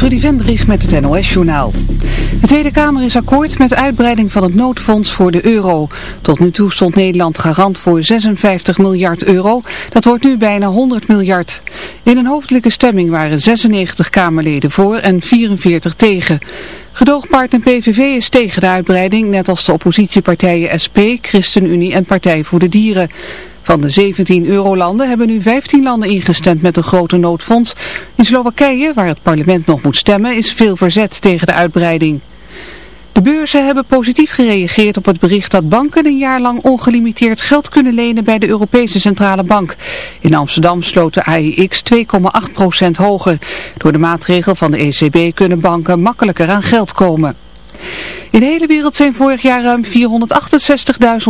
Trudy Vendrich met het NOS-journaal. De Tweede Kamer is akkoord met de uitbreiding van het noodfonds voor de euro. Tot nu toe stond Nederland garant voor 56 miljard euro. Dat wordt nu bijna 100 miljard. In een hoofdelijke stemming waren 96 Kamerleden voor en 44 tegen. Gedoogpartner PVV is tegen de uitbreiding, net als de oppositiepartijen SP, ChristenUnie en Partij voor de Dieren. Van de 17 eurolanden hebben nu 15 landen ingestemd met een grote noodfonds. In Slowakije, waar het parlement nog moet stemmen, is veel verzet tegen de uitbreiding. De beurzen hebben positief gereageerd op het bericht dat banken een jaar lang ongelimiteerd geld kunnen lenen bij de Europese Centrale Bank. In Amsterdam sloot de AIX 2,8% hoger. Door de maatregel van de ECB kunnen banken makkelijker aan geld komen. In de hele wereld zijn vorig jaar ruim 468.000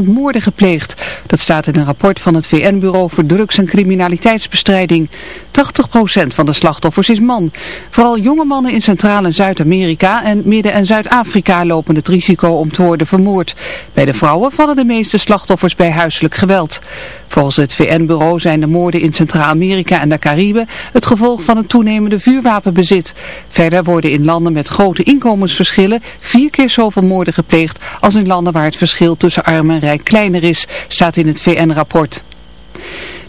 moorden gepleegd. Dat staat in een rapport van het VN-bureau voor drugs- en criminaliteitsbestrijding. 80% van de slachtoffers is man. Vooral jonge mannen in Centraal- en Zuid-Amerika en Midden- en Zuid-Afrika lopen het risico om te worden vermoord. Bij de vrouwen vallen de meeste slachtoffers bij huiselijk geweld. Volgens het VN-bureau zijn de moorden in Centraal-Amerika en de Cariben het gevolg van het toenemende vuurwapenbezit. Verder worden in landen met grote inkomensverschillen vier keer zoveel moorden gepleegd als in landen waar het verschil tussen arm en rijk kleiner is, staat in het VN-rapport.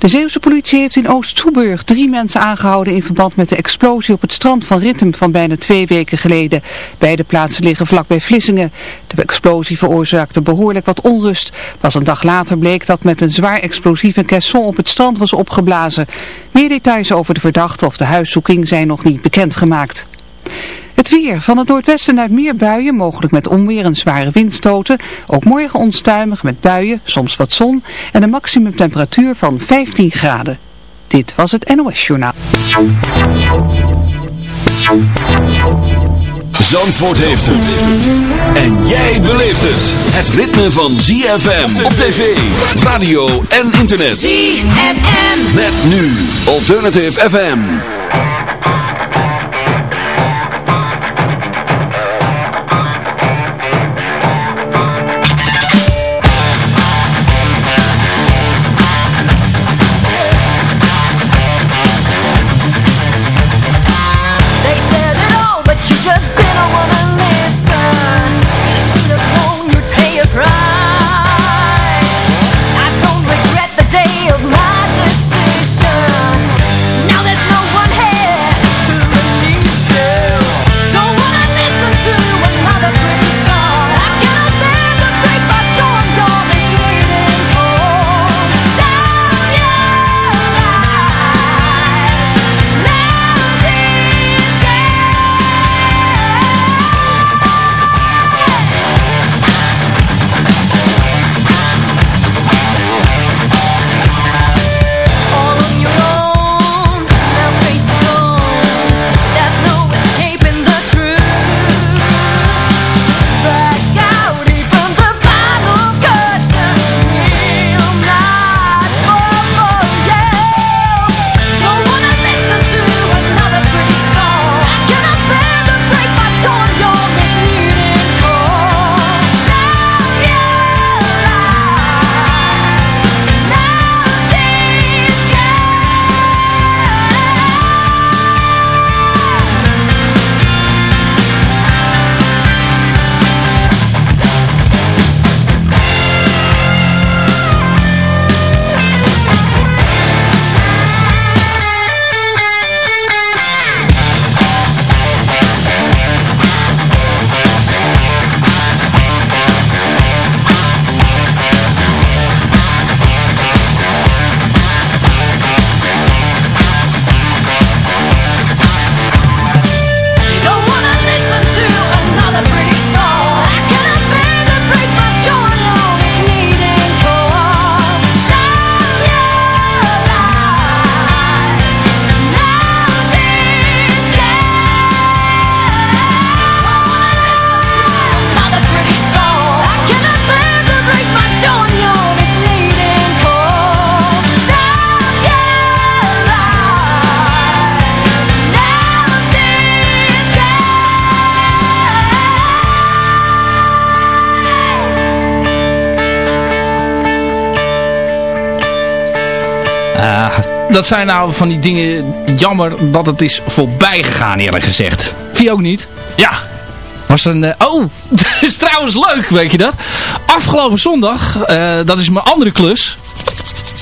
De Zeeuwse politie heeft in Oost-Soeburg drie mensen aangehouden in verband met de explosie op het strand van Rittem van bijna twee weken geleden. Beide plaatsen liggen vlakbij Vlissingen. De explosie veroorzaakte behoorlijk wat onrust. Pas een dag later bleek dat met een zwaar explosieve caisson op het strand was opgeblazen. Meer details over de verdachte of de huiszoeking zijn nog niet bekendgemaakt. Het weer. Van het noordwesten uit meer buien, mogelijk met onweer en zware windstoten. Ook morgen onstuimig met buien, soms wat zon en een maximumtemperatuur van 15 graden. Dit was het NOS Journaal. Zandvoort heeft het. En jij beleeft het. Het ritme van ZFM op tv, radio en internet. ZFM. Met nu Alternative FM. Zijn nou van die dingen jammer dat het is voorbij gegaan eerlijk gezegd. die ook niet? Ja. Was een... eh, oh, dat is trouwens leuk, weet je dat? Afgelopen zondag, eh, dat is mijn andere klus.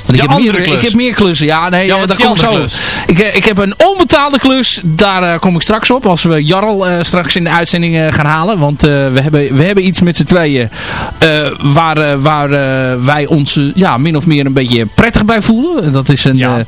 Want ik, heb meer, ik heb meer klussen. Ja, nee, Ja, eh, daar kom ik zo. Ik, eh, ik heb een onbetaalde klus. Daar eh, kom ik straks op. Als we Jarl straks in de uitzending gaan halen. Want we, hebben, we hebben iets met z'n tweeën. waar waar wij ons ja, min of meer een beetje prettig bij voelen. En Dat is, een, Ja.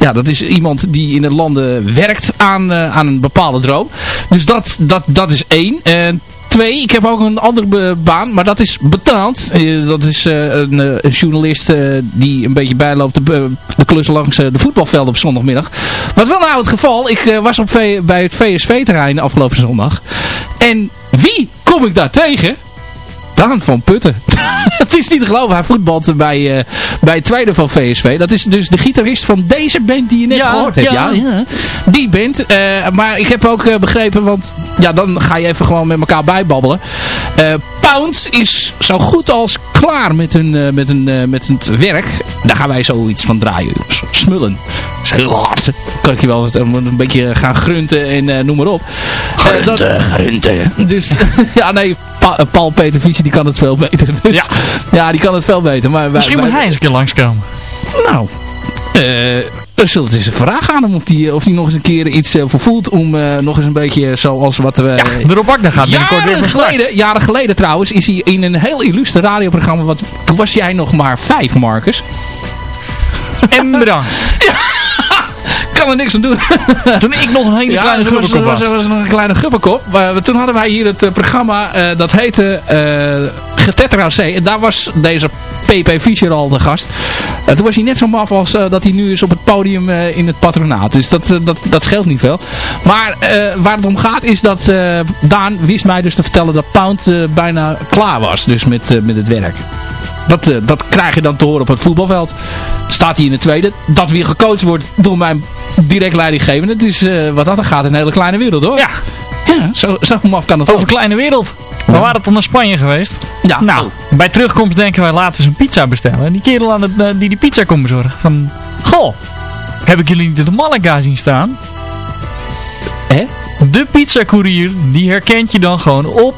ja. dat is iemand die in de landen werkt aan, aan een bepaalde droom. Dus dat, dat, dat is één. En Twee, ik heb ook een andere baan, maar dat is betaald. Eh, dat is eh, een, eh, een journalist die een beetje bijloopt de, de klus langs de voetbalvelden op zondagmiddag. Wat wel nou het geval, ik was op bij het VSV-terrein afgelopen zondag. En wie kom ik daar tegen? Daan van Putten. het is niet te geloven, hij voetbalt bij, eh, bij het tweede van VSV. Dat is dus de gitarist van deze band die je net Ja, gehoord hebt. ja. Ja, ja. Die band. eh, maar ik heb ook eh, begrepen, want ja, dan ga je even gewoon met elkaar bijbabbelen. Pound is zo goed als klaar met, hun, eh, met, hun, eh, met het werk. Daar gaan wij zoiets van draaien. Zo- Smullen. Dat is heel hard. Kan ik je wel wat- een beetje gaan grunten en eh, noem maar op. Eh, dat- grunten. dus ja, nee, Pa- Paul Peter Vici die kan het veel beter. Dus, Ja. ja. die kan het veel beter. Maar wij- Misschien wij- moet hij eens een keer langskomen. Nou, eh dan zult het eens een vraag aan hem of die, of die nog eens een keer iets eh, voor voelt om eh, nog eens een beetje zoals wat we... Ja, de Rob Akda gaat binnenkort weer geleden, jaren geleden trouwens is hij in een heel illustre radioprogramma. Want toen was jij nog maar vijf, Marcus. En bedankt. Kan er niks aan doen. Toen ik nog een hele kleine dat was, nog een kleine gubberkop. Maar toen hadden wij hier het eh, programma, eh, dat heette uh, Getetter AC. En daar was deze PP Fischer al de gast. En toen was hij net zo maf als eh, dat hij nu is op het podium eh, in het patronaat. Dus dat, dat, dat scheelt niet veel. Maar waar het om gaat is dat Daan wist mij dus te vertellen dat Pound bijna klaar was. Dus met, met het werk. Dat, dat krijg je dan te horen op het voetbalveld. Staat hij in de tweede. Dat weer gecoacht wordt door mijn direct leidinggevende. Het is wat dat er gaat een hele kleine wereld hoor. Ja, Ja, zo, zo maf kan het over ook. kleine wereld. We waren toch naar Spanje geweest. Ja, Nou, bij terugkomst denken wij laten we eens een pizza bestellen. En die kerel aan het, eh, die die pizza komt bezorgen. Van, goh, heb ik jullie niet de Malaga zien staan? Hè? De pizzacourier, die herkent je dan gewoon op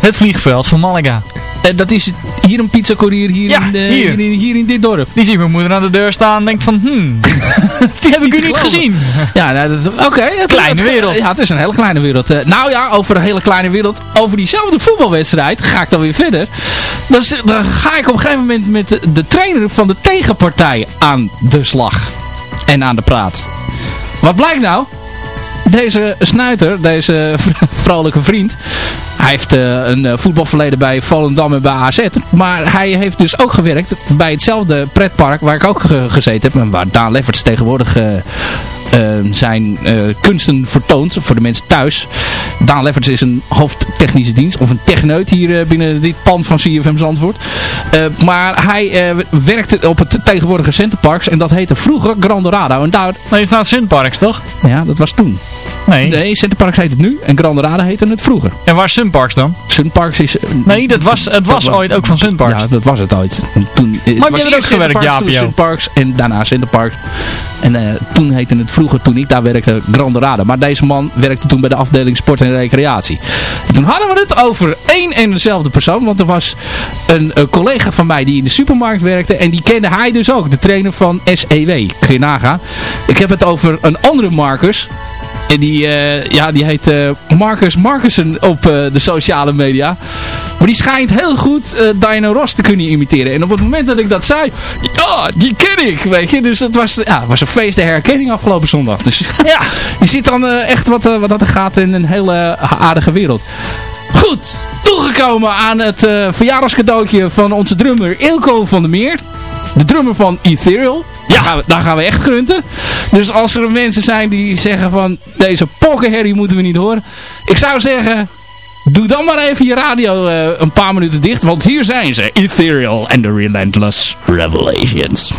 het vliegveld van Malaga. Eh, dat is hier een pizzacourier hier, Ja, in, de- hier. hier. in, hier in dit dorp. Die ziet mijn moeder aan de deur staan en denkt van, hmm, is heb ik u niet gezien? Ja, nou, oké. het- Kleine wereld. Ja, het is een hele kleine wereld. Eh, nou ja, over een hele kleine wereld. Over diezelfde voetbalwedstrijd ga ik dan weer verder. Dan, ga ik op een gegeven moment met de, de trainer van de tegenpartij aan de slag. En aan de praat. Wat blijkt nou? Deze snuiter, deze vrolijke vriend. Hij heeft eh, een eh, voetbalverleden bij Volendam en bij AZ. Maar hij heeft dus ook gewerkt bij hetzelfde pretpark waar ik ook ge- gezeten heb. En waar Daan Lefferts tegenwoordig eh, eh, zijn eh, kunsten vertoont voor de mensen thuis. Daan Lefferts is een hoofdtechnische dienst of een techneut hier eh, binnen dit pand van CFM Zandvoort. Eh, maar hij eh, werkte op het tegenwoordige Centerparks en dat heette vroeger Grandorado. En daar, Nee, het is nou het Sunparks, toch? ja, dat was toen. Nee. Nee, Centerparks heet het nu en Grandorado heette het vroeger. En waar is Sunparks dan? Sunparks is... Nee, dat was, het was ooit ook van Sunparks. Ja, dat was het ooit. En Toen, Maar was je hebt ook gewerkt, Centerparks, joh. Sunparks en daarna Centerparks. En toen heette het vroeger, toen ik daar werkte, Grandorado. Maar deze man werkte toen bij de afdeling sport en recreatie. En toen hadden we het over één en dezelfde persoon. Want er was een, eh, collega van mij die in de supermarkt werkte. En die kende hij dus ook. De trainer van SEW. Nagaan. Ik heb het over een andere Marcus. En die, eh, ja, die heet eh, Marcus Marcussen op eh, de sociale media. Maar die schijnt heel goed Diana Ross te kunnen imiteren. En op het moment dat ik dat zei, ja, die ken ik, weet je. Dus het was, ja, was een feest de herkenning afgelopen zondag. Dus ja, je ziet dan echt wat, wat dat er gaat in een hele aardige wereld. Goed, toegekomen aan het verjaardagscadeautje van onze drummer Ilko van der Meer. De drummer van Ethereal. Ja. Daar, gaan we, echt grunten. Dus als er mensen zijn die zeggen van deze pokkenherrie moeten we niet horen. Ik zou zeggen, doe dan maar even je radio eh, een paar minuten dicht. Want hier zijn ze. Ethereal and the Relentless Revelations.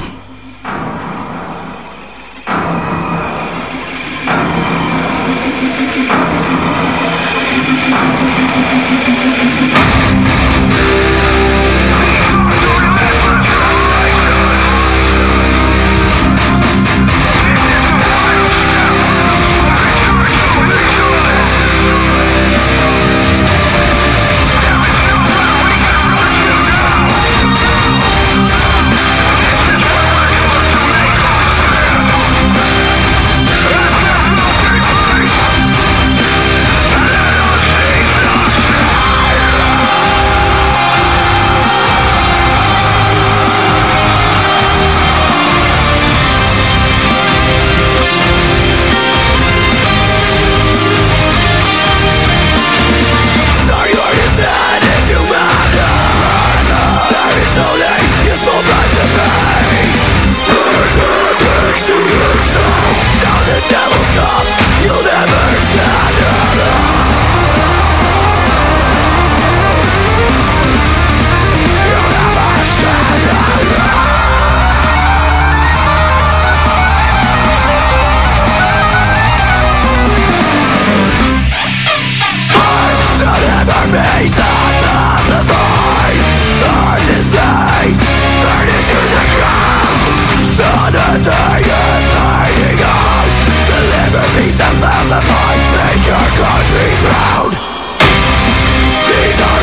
country proud These are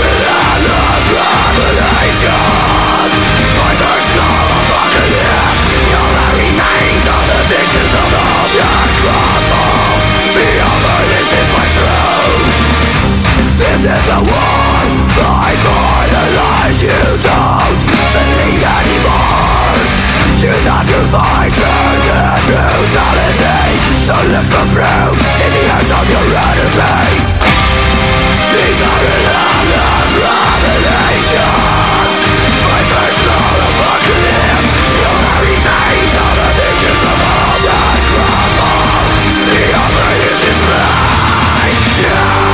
revelations My personal apocalypse All that remains are the visions of the black this is my truth This is the war I the lies you don't believe anymore You love your fight your brutality so left from in the eyes of your enemy These are relentless revelations. My personal apocalypse the visions of all that The mine.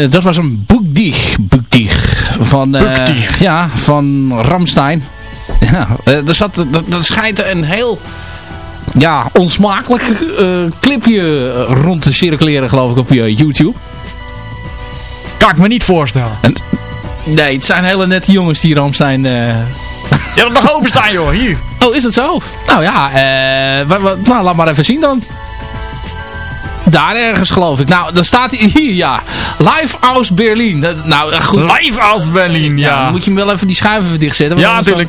Eh, dat was een boekdieg. Boekdieg. Van, eh, ja, van Ramstein. Ja, eh, er zat, dat, schijnt een heel ja, onsmakelijk clipje rond te circuleren geloof ik op je YouTube. Kan ik me niet voorstellen. Nee, het zijn hele nette jongens die Ramstein... Je hebt nog openstaan joh, hier. Oh, is dat zo? Nou ja, nou, laat maar even zien dan. Daar ergens geloof ik. Nou, dan staat hij hier, ja. Live aus Berlin. Dat- nou, goed. Live als Berlin, Ja, ja. dan moet je hem wel even die schuiven dichtzetten. Ja, dan-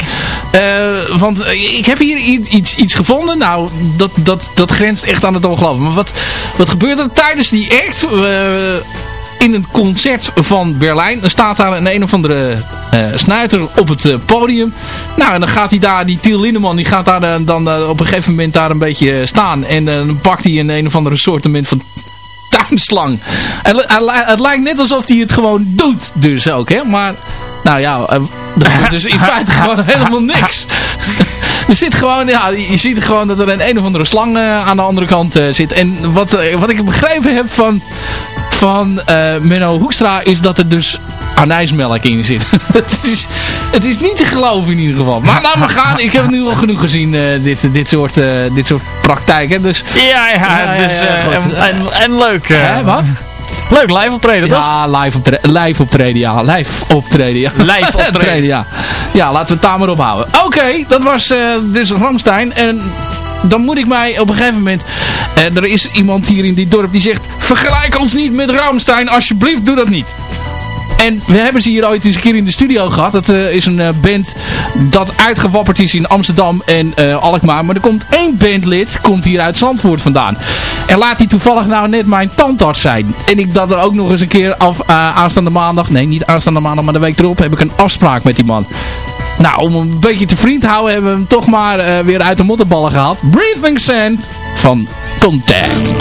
Eh, want eh, ik heb hier iets, iets gevonden. Nou, dat, dat, dat grenst echt aan het ongelooflijk. Maar wat, wat gebeurt er tijdens die act? eh, in een concert van Berlijn. Dan staat daar een een of andere eh, snuiter op het eh, podium. Nou, en dan gaat hij daar, die Tiel Lindeman, die gaat daar eh, dan op een gegeven moment daar een beetje staan. En dan pakt hij een een of andere soortement van tuinslang. Het, li- het li- het lijkt net alsof hij het gewoon doet dus ook, hè. Maar, nou ja, er dus in feite gewoon helemaal niks. Er zit gewoon, ja, je ziet gewoon dat er een een of andere slang aan de andere kant zit. En wat, wat ik begrepen heb van, van eh, Menno Hoekstra is dat er dus anijsmelk in zit. het, is, het is niet te geloven in ieder geval. Maar laat maar gaan, ik heb nu al genoeg gezien, eh, dit, dit, soort, eh, dit soort praktijken. Dus, Ja, ja, dus, en, en, en leuk. hè, wat? Leuk, live optreden, toch? Ja, live, optre live optreden, ja. Live optreden, ja. Live optreden. ja. Ja, laten we het daar maar op houden. Oké, dat was dus Ramstein. En dan moet ik mij op een gegeven moment... eh, er is iemand hier in dit dorp die zegt... Vergelijk ons niet met Ramstein, alsjeblieft, doe dat niet. En we hebben ze hier ooit eens een keer in de studio gehad. Dat eh, is een eh, band dat uitgewapperd is in Amsterdam en Alkmaar. Maar er komt één bandlid, komt hier uit Zandvoort vandaan. En laat die toevallig nou net mijn tandarts zijn. En ik dat er ook nog eens een keer af, aanstaande maandag, nee niet aanstaande maandag, maar de week erop heb ik een afspraak met die man. Nou, om een beetje te vriend te houden hebben we hem toch maar eh, weer uit de mottenballen gehaald. Breathing Sand van Contact.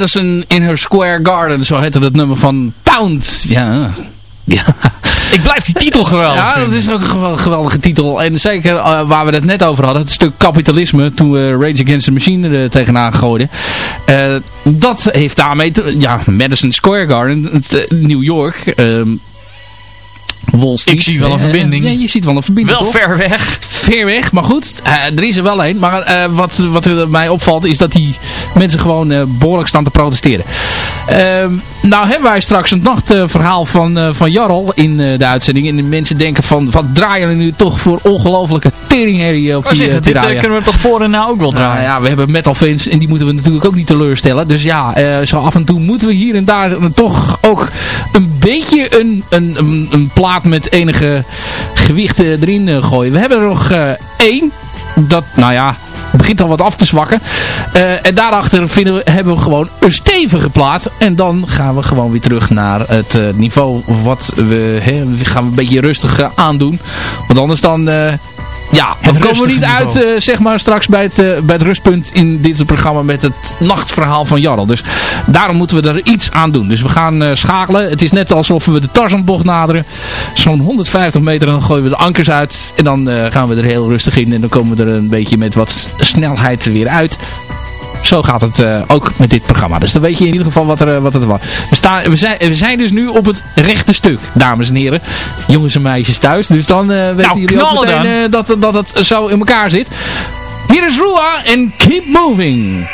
Madison in her Square Garden, zo heette het nummer van Pound. Ja, ja. Ik blijf die titel geweldig Ja, dat is ook een gewel- geweldige titel. En zeker eh, waar we het net over hadden, het stuk kapitalisme, toen we Rage Against the Machine er tegenaan gooiden. Eh, dat heeft daarmee, te, ja, Madison Square Garden, eh, New York, ehm Wall Street. zie wel een verbinding. ja, je ziet wel een verbinding, Wel toch? ver weg. ver weg, maar goed, eh, er is er wel een. Maar eh, wat, wat mij opvalt is dat die mensen gewoon eh, behoorlijk staan te protesteren. Ehm, nou hebben wij straks een nachtverhaal van, van Jarl in de uitzending. En de mensen denken van, wat draaien er nu toch voor ongelofelijke teringherrie op die uh, dit eh, kunnen we toch voor en na ook wel nou draaien. ja, we hebben metalfans en die moeten we natuurlijk ook niet teleurstellen. Dus ja, zo af en toe moeten we hier en daar toch ook een beetje een, een, een, een plaat met enige gewicht eh, erin eh, gooien. We hebben er nog eh, één. Dat, nou ja, begint al wat af te zwakken. En daarachter vinden we, hebben we gewoon een stevige plaat. En dan gaan we gewoon weer terug naar het niveau wat we, hè, we gaan een beetje rustig aandoen. Want anders dan... ja, dan komen we niet uit eh, zeg maar straks bij het, eh, bij het rustpunt in dit programma met het nachtverhaal van Jarl. Dus daarom moeten we er iets aan doen. Dus we gaan eh, schakelen. Het is net alsof we de Tarzanbocht naderen. Zo'n 150 meter en dan gooien we de ankers uit. En dan gaan we er heel rustig in. En dan komen we er een beetje met wat snelheid weer uit. Zo gaat het eh, ook met dit programma. Dus dan weet je in ieder geval wat er, eh, wat er was. We, staan, we, zijn, we zijn dus nu op het rechte stuk, dames en heren. Jongens en meisjes thuis. Dus dan eh, weten Nou, jullie ook meteen dat, dat het zo in elkaar zit. Hier is Rua en Keep Moving.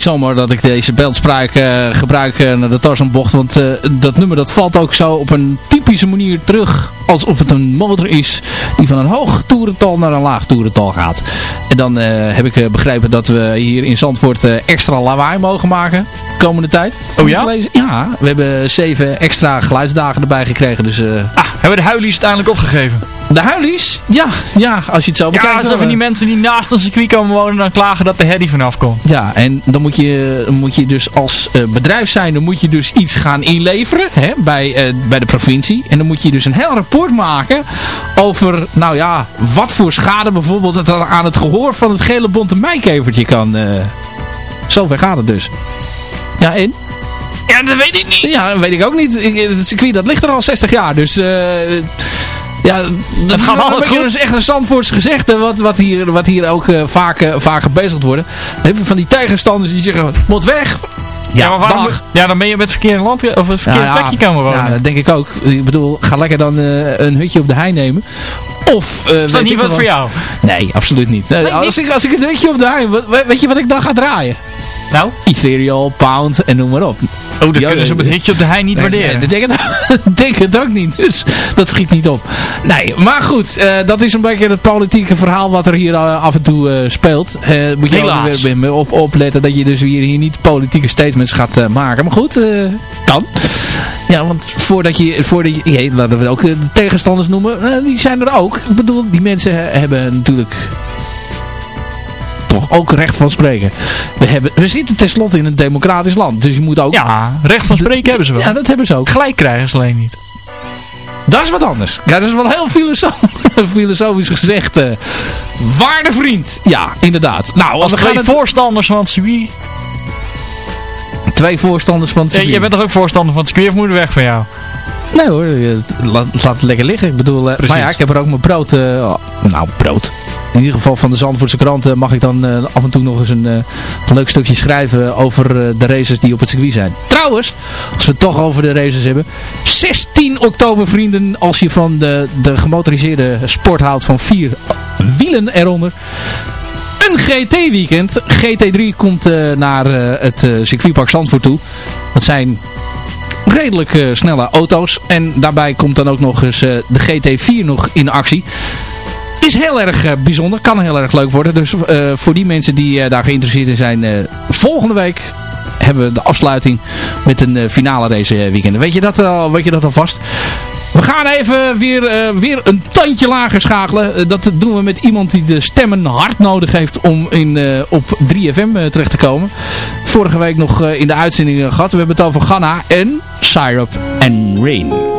Niet zomaar dat ik deze beeldspraak eh, gebruik eh, naar de Tarzanbocht. Want eh, dat nummer dat valt ook zo op een typische manier terug. Alsof het een motor is die van een hoog toerental naar een laag toerental gaat. En dan heb ik begrepen dat we hier in Zandvoort extra lawaai mogen maken. De komende tijd. Oh ja? Ja, we hebben zeven extra geluidsdagen erbij gekregen. Dus, ah, hebben de huilies uiteindelijk opgegeven? De huilies? Ja, ja, als je het zo bekijkt. Ja, alsof die mensen die naast een circuit komen wonen dan klagen dat de herrie vanaf komt. Ja, en dan moet je, moet je dus als uh, bedrijf zijn, dan moet je dus iets gaan inleveren hè, bij, uh, bij de provincie. En dan moet je dus een heel rapport maken over, nou ja, wat voor schade bijvoorbeeld het aan het gehoor van het gele bonte meikevertje kan. Uh, zover gaat het dus. Ja, en? Ja, dat weet ik niet. Ja, dat weet ik ook niet. Ik, het circuit dat ligt er al 60 jaar, dus... Ja, dat gaat altijd goed. Dat is echt een Zandvoorts gezegde wat, wat, hier, wat hier ook uh, vaak, uh, vaak gebezigd wordt. Even van die tegenstanders die zeggen, moet weg. Ja, maar dan, ja, dan ben je met het verkeerde land of het verkeerde ja, plekje komen wonen. Ja, dat denk ik ook. Ik bedoel, ga lekker dan uh, een hutje op de hei nemen. Of, uh, is dat niet wat voor jou? Nee, absoluut niet. Nee, als, Ik, als ik een hutje op de hei, weet je wat ik dan ga draaien? Nou? Ethereal, Pound en noem maar op. Oh, dat kunnen ze met hitje op de hei niet nee, waarderen. Nee, denk, het, denk het ook niet. Dus dat schiet niet op. Nee, maar goed. Uh, dat is een beetje het politieke verhaal wat er hier uh, af en toe uh, speelt. moet je Helaas. weer op, opletten dat je dus hier, hier niet politieke statements gaat maken. Maar goed, kan. Ja, want voordat je, voordat je ja, laten we ook de tegenstanders noemen, die zijn er ook. Ik bedoel, die mensen hebben natuurlijk toch ook recht van spreken. We, hebben, we zitten tenslotte in een democratisch land. Dus je moet ook... Ja, recht van spreken hebben ze wel. Ja, dat hebben ze ook. Gelijk krijgen ze alleen niet. Dat is wat anders. Ja, dat is wel heel filosofisch, filosofisch gezegd. Uh, waarde vriend. Ja, inderdaad. Nou, als we twee voorstanders van het circuit... Twee voorstanders van het circuit. Je bent toch ook voorstander van het circuit of moet weg van jou? Nee hoor, laat, laat het lekker liggen. Ik bedoel, uh, maar ja, ik heb er ook mijn brood... Uh, nou, brood in ieder geval van de Zandvoortse krant mag ik dan uh, af en toe nog eens een, een leuk stukje schrijven over uh, de races die op het circuit zijn. Trouwens, als we het toch over de races hebben. 16 oktober vrienden, als je van de, de gemotoriseerde sport houdt van vier wielen eronder. Een GT-weekend. GT3 komt naar het circuitpark Zandvoort toe. Dat zijn redelijk snelle auto's. En daarbij komt dan ook nog eens de GT4 nog in actie is heel erg uh, bijzonder. Kan heel erg leuk worden. Dus uh, voor die mensen die uh, daar geïnteresseerd in zijn. volgende week hebben we de afsluiting met een finale race weekend. Weet je dat al, weet je dat alvast? We gaan even weer, weer een tandje lager schakelen. dat doen we met iemand die de stemmen hard nodig heeft om in, op 3FM terecht te komen. Vorige week nog in de uitzending gehad. We hebben het over Ghana en Syrup and Rain.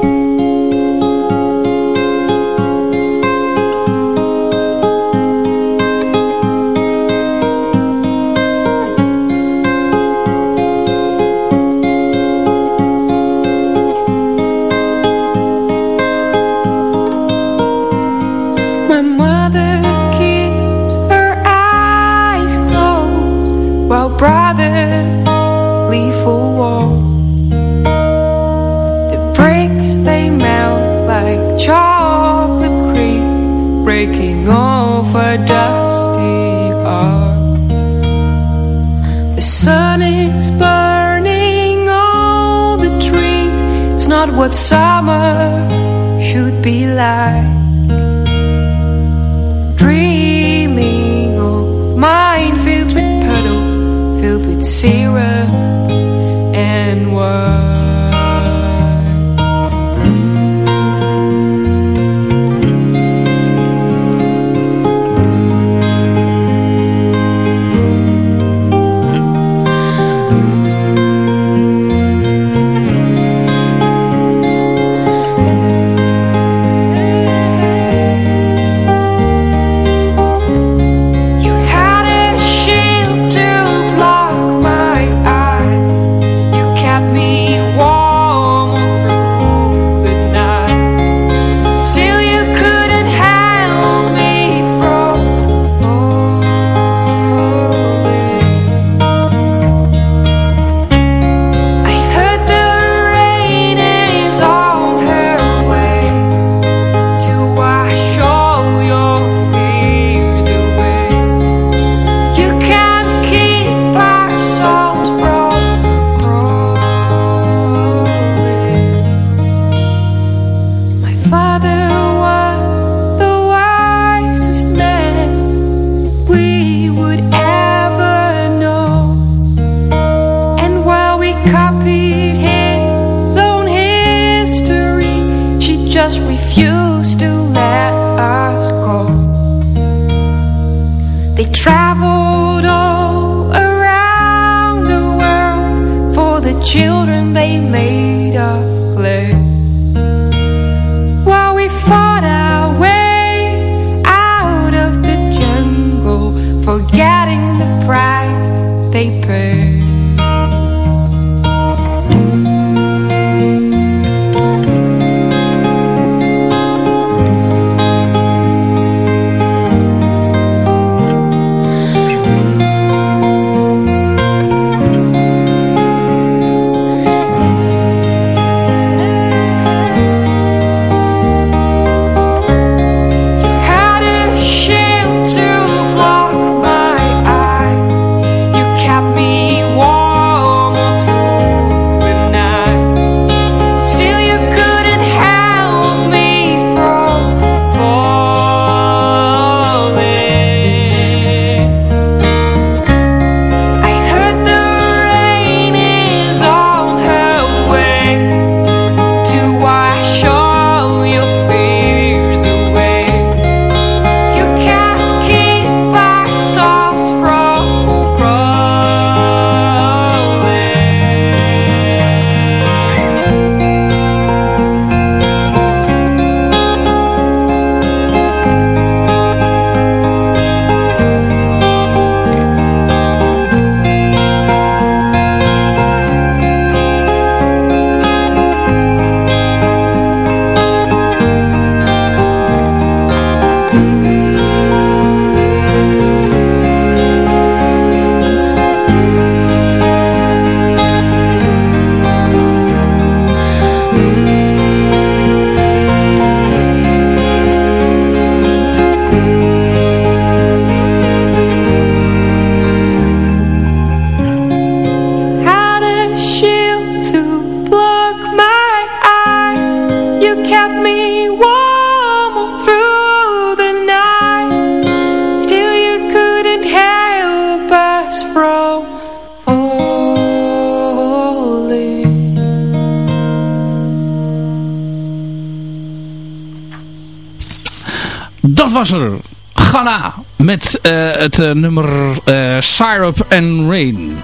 Het eh, nummer eh, Syrup and Rain.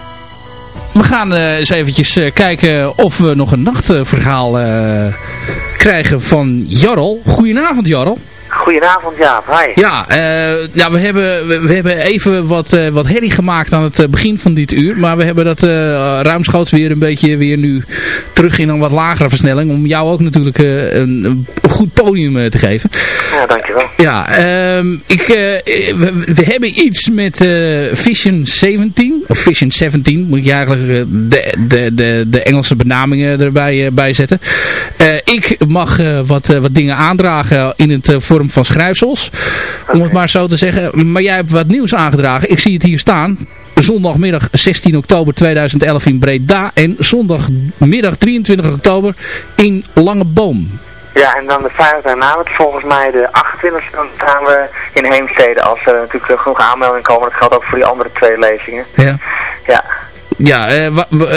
We gaan eh, eens eventjes kijken of we nog een nachtverhaal krijgen van Jarl. Goedenavond Jarl. Goedenavond Jaap, hi. Ja, ja we, hebben, we, we hebben even wat, wat herrie gemaakt aan het begin van dit uur. Maar we hebben dat ruimschoots weer een beetje weer nu terug in een wat lagere versnelling. Om jou ook natuurlijk een, een goed podium te geven. Ja, dankjewel. Ja, ehm, ik, eh, we, we hebben iets met eh, Vision 17. Of Vision 17 moet ik eigenlijk eh, de, de, de, de Engelse benamingen erbij bij zetten. Ik mag wat, wat dingen aandragen in het vorm van schrijfsels. Om het maar zo te zeggen. Maar jij hebt wat nieuws aangedragen. Ik zie het hier staan. Zondagmiddag 16 oktober 2011 in Breda. En zondagmiddag 23 oktober in Langeboom. Ja, en dan de vrijdag daarna, want volgens mij de 28e, dan staan we in Heemstede. Als er natuurlijk genoeg aanmeldingen komen, dat geldt ook voor die andere twee lezingen. Ja. Ja. Ja, eh,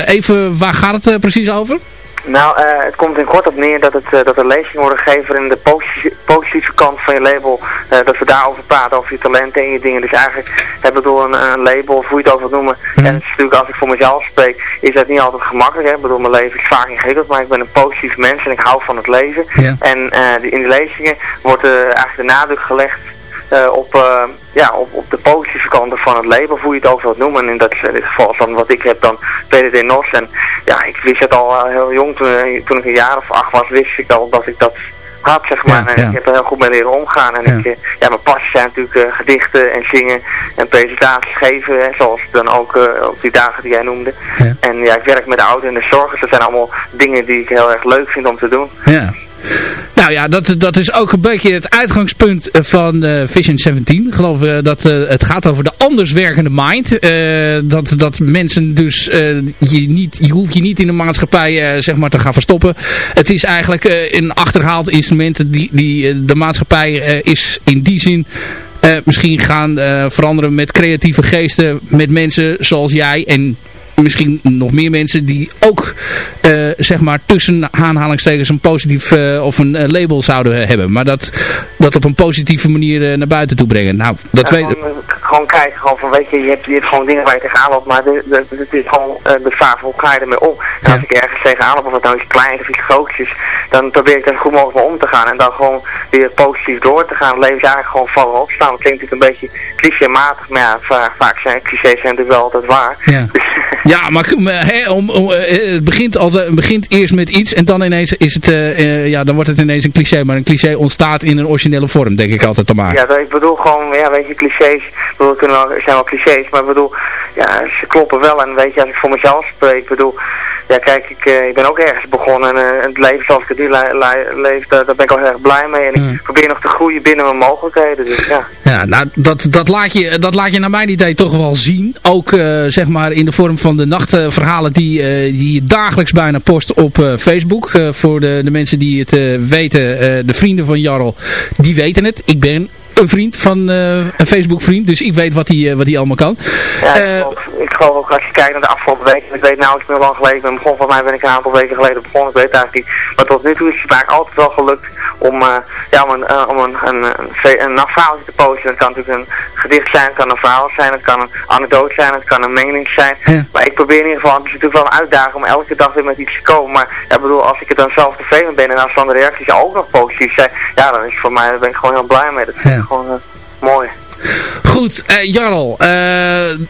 even, waar gaat het eh, precies over? Nou, eh, het komt in kort op neer dat, het, eh, dat er lezingen worden gegeven in de positieve, positieve kant van je label. eh, dat we daarover praten, over je talenten en je dingen. Dus eigenlijk hebben we door een, een label, of hoe je het wilt noemen. En het is natuurlijk, als ik voor mezelf spreek, is dat niet altijd gemakkelijk. Hè? Ik bedoel, mijn leven is vaak ingewikkeld, maar ik ben een positief mens en ik hou van het leven. En in die lezingen wordt eigenlijk de nadruk gelegd eh, op, eh, ja, op, op de positieve kanten van het label, of hoe je het ook wilt noemen. En in dat in dit geval is dan wat ik heb dan PDD NOS. En ja, ik wist het al eh, heel jong, toen, toen ik een jaar of acht was, wist ik al dat ik dat had, zeg maar. Ja, en ik heb er heel goed mee leren omgaan. En Ja. ik, ja, mijn passies zijn natuurlijk gedichten en zingen en presentaties geven, hè, zoals dan ook op die dagen die jij noemde. En ja, ik werk met de ouderen en de zorgers. Dat zijn allemaal dingen die ik heel erg leuk vind om te doen. Ja. Nou ja, dat, dat is ook een beetje het uitgangspunt van eh, Vision 17. Ik geloof eh, dat eh, het gaat over de anders werkende mind. Dat, dat mensen dus, je, niet, je hoeft je niet in de maatschappij zeg maar te gaan verstoppen. Het is eigenlijk een achterhaald instrument. Die, die, de maatschappij is in die zin misschien gaan veranderen met creatieve geesten. Met mensen zoals jij en misschien nog meer mensen die ook eh, zeg maar tussen aanhalingstekens een positief eh, of een eh, label zouden hebben. Maar dat, dat op een positieve manier naar buiten toe brengen. Nou, dat Ja, weet gewoon, eh, gewoon kijken, gewoon van weet je, je hebt, je hebt gewoon dingen waar je tegenaan loopt, maar het is gewoon de vraag hoe ga je ermee om? En Ja. als ik ergens tegenaan loop, of het nou iets kleins of iets groots is, dan probeer ik er zo goed mogelijk mee om te gaan en dan gewoon weer positief door te gaan. Het leven is eigenlijk gewoon vallen en opstaan. Dat klinkt natuurlijk een beetje clichématig, maar ja, vaak, vaak zijn clichés zijn natuurlijk wel altijd waar. Ja. Dus, Ja, maar om, om, eh, het, begint altijd, begint eerst met iets en dan ineens is het, eh, eh, ja, dan wordt het ineens een cliché. Maar een cliché ontstaat in een originele vorm, denk ik altijd te maken. Ja, ik bedoel gewoon, ja, weet je, clichés. Bedoel, kunnen wel, zijn wel clichés, maar ik bedoel, ja, ze kloppen wel. En weet je, als ik voor mezelf spreek, ik bedoel, ja, kijk, ik, eh, ik ben ook ergens begonnen. En eh, het leven zoals ik het nu le- le- leef, daar, daar ben ik al heel erg blij mee. En ik Hmm. probeer nog te groeien binnen mijn mogelijkheden. Dus ja. Ja, nou, dat, dat, laat je, dat laat je naar mijn idee toch wel zien. Ook eh, zeg maar in de vorm van de nachtverhalen die, eh, die dagelijks bijna post op eh, Facebook. Eh, voor de, de mensen die het weten, de vrienden van Jarl, die weten het. Ik ben een vriend van eh, een Facebook vriend, dus ik weet wat hij wat hij allemaal kan. Ja, Eh, ik, geloof, ik ook als je kijkt naar de afgelopen weken, ik weet nauwelijks meer hoe lang geleden ik ben begonnen, volgens mij ben ik een aantal weken geleden begonnen, ik weet het eigenlijk niet. Maar tot nu toe is het vaak altijd wel gelukt om, eh, ja, om, een, eh, om een, een, een, een nachtverhaaltje te posten. Het kan natuurlijk een gedicht zijn, het kan een verhaal zijn, het kan een anekdote zijn, het kan een mening zijn. Ja. Maar ik probeer in ieder geval, het is natuurlijk wel een uitdaging om elke dag weer met iets te komen. Maar ja, ik bedoel, als ik er dan zelf tevreden ben en als dan de reacties ook nog positief zijn, ja, dan is het voor mij, daar ben ik gewoon heel blij mee. Dat Ja. Gewoon eh, mooi. Goed, eh, Jarl, eh,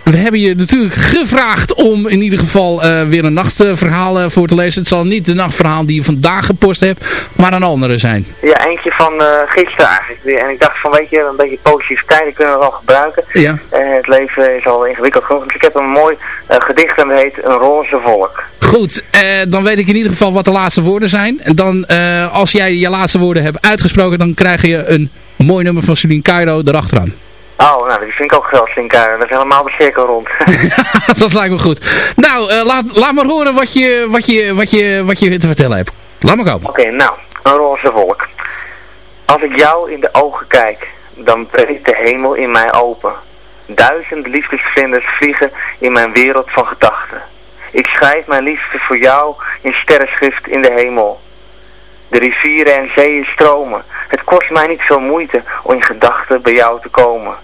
we hebben je natuurlijk gevraagd om in ieder geval weer een nachtverhaal voor te lezen. Het zal niet de nachtverhaal die je vandaag gepost hebt, maar een andere zijn. Ja, eentje van gisteren eigenlijk weer. En ik dacht van, weet je, een beetje positiviteit, die kunnen we wel gebruiken. Ja. Het leven is al ingewikkeld genoeg. Dus ik heb een mooi gedicht en dat heet Een roze volk. Goed, dan weet ik in ieder geval wat de laatste woorden zijn. En dan, als jij je laatste woorden hebt uitgesproken, dan krijg je een mooi nummer van Celine Cairo erachteraan. Oh, nou, die vind ik ook geld, Slinker. Dat is helemaal de cirkel rond. dat lijkt me goed. Nou, eh, laat, laat maar horen wat je, wat, je, wat, je, wat je te vertellen hebt. Laat maar komen. Oké, nou, een roze volk. Als ik jou in de ogen kijk, dan breekt de hemel in mij open. Duizend liefdesvlinders vliegen in mijn wereld van gedachten. Ik schrijf mijn liefde voor jou in sterrenschrift in de hemel. De rivieren en zeeën stromen. Het kost mij niet veel moeite om in gedachten bij jou te komen.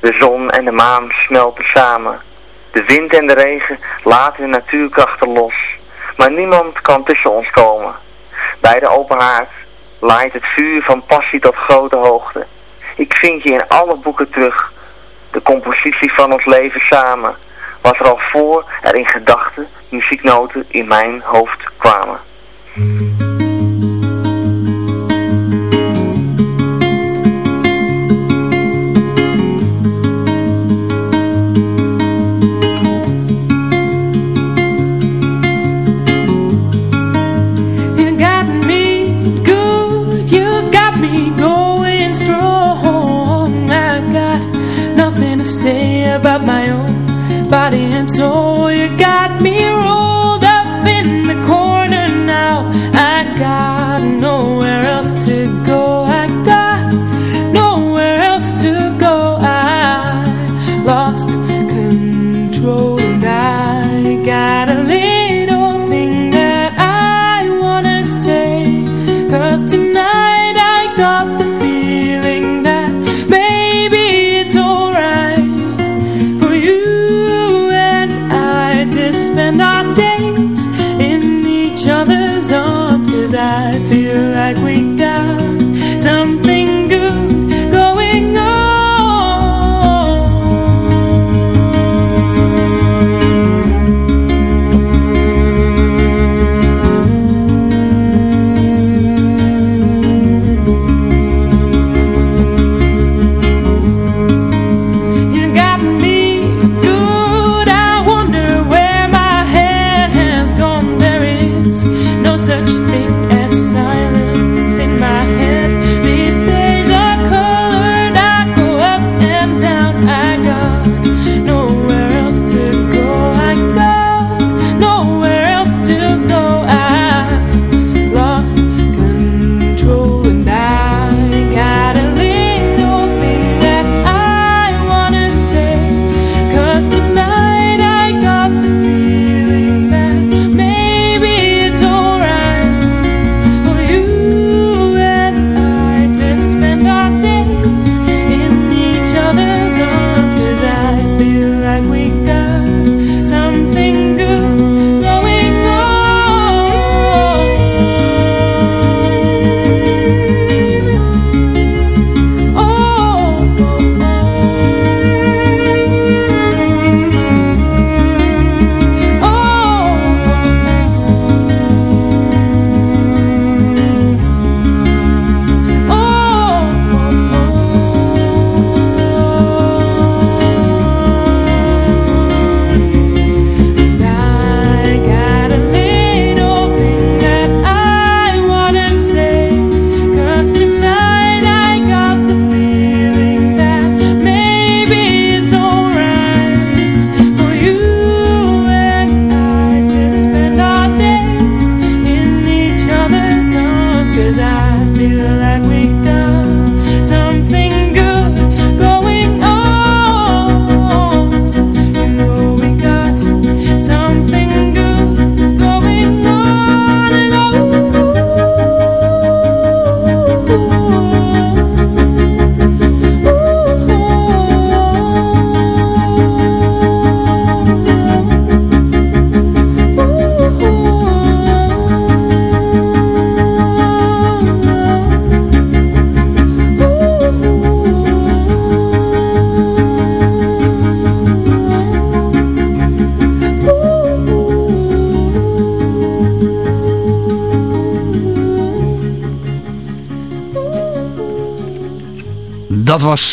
De zon en de maan smelten samen. De wind en de regen laten hun natuurkrachten los. Maar niemand kan tussen ons komen. Bij de open haard laait het vuur van passie tot grote hoogte. Ik vind je in alle boeken terug. De compositie van ons leven samen was er al voor er in gedachten muzieknoten in mijn hoofd kwamen. About my own body and soul. You got me rolled up in the corner now. I got nowhere else to go.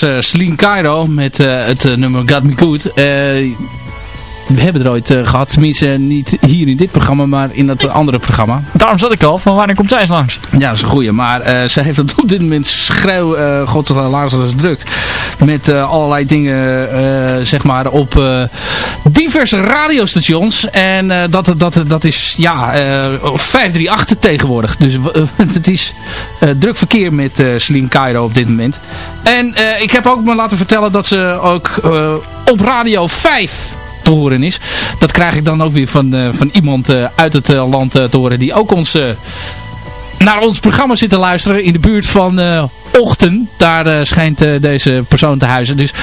Was uh, Celine Cairo met uh, het uh, nummer Got Me Good. we hebben er ooit gehad, tenminste niet hier in dit programma, maar in dat andere programma. Daarom zat ik al, van wanneer komt zij eens langs? Ja, dat is een goeie, maar ze heeft het op dit moment schreeuw, uh, god is druk, met allerlei dingen, zeg maar, op diverse radiostations. En dat, dat, dat is, ja, 538 tegenwoordig. Dus het is druk verkeer met Celine Cairo op dit moment. En uh, ik heb ook me laten vertellen dat ze ook uh, op Radio 5 te horen is. Dat krijg ik dan ook weer van, uh, van iemand uit het land te horen die ook ons, naar ons programma zit te luisteren in de buurt van Ochten. Daar schijnt deze persoon te huizen. Dus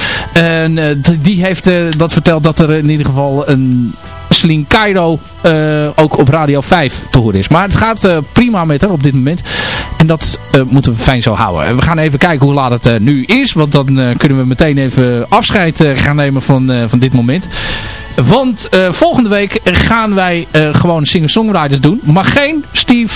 die heeft dat verteld dat er in ieder geval een Sling Cairo uh, ook op Radio 5 te horen is. Maar het gaat uh, prima met haar op dit moment. En dat uh, moeten we fijn zo houden. En we gaan even kijken hoe laat het nu is. Want dan kunnen we meteen even afscheid gaan nemen van, van dit moment. Want volgende week gaan wij gewoon singer-songwriters doen. Maar geen Steve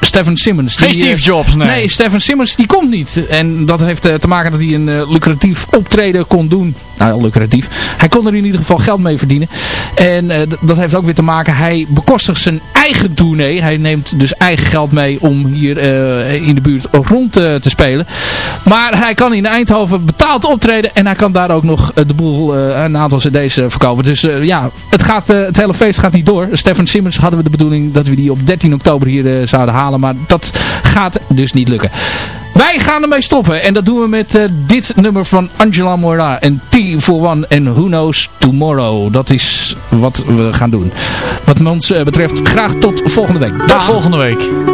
Stephen Simmons. Geen Steve Jobs, nee. Nee, Stephen Simmons die komt niet. En dat heeft te maken dat hij een lucratief optreden kon doen nou, lucratief. Hij kon er in ieder geval geld mee verdienen. En uh, dat heeft ook weer te maken, hij bekostigt zijn eigen tournee. Hij neemt dus eigen geld mee om hier uh, in de buurt rond te spelen. Maar hij kan in Eindhoven betaald optreden en hij kan daar ook nog de boel, een aantal cd's verkopen. Dus ja, het, gaat, het hele feest gaat niet door. Stefan Simmons hadden we de bedoeling dat we die op 13 oktober hier zouden halen. Maar dat gaat dus niet lukken. Wij gaan ermee stoppen. En dat doen we met uh, dit nummer van Angela Mora en T for One en Who Knows Tomorrow. Dat is wat we gaan doen. Wat ons uh, betreft graag tot volgende week. Tot volgende week.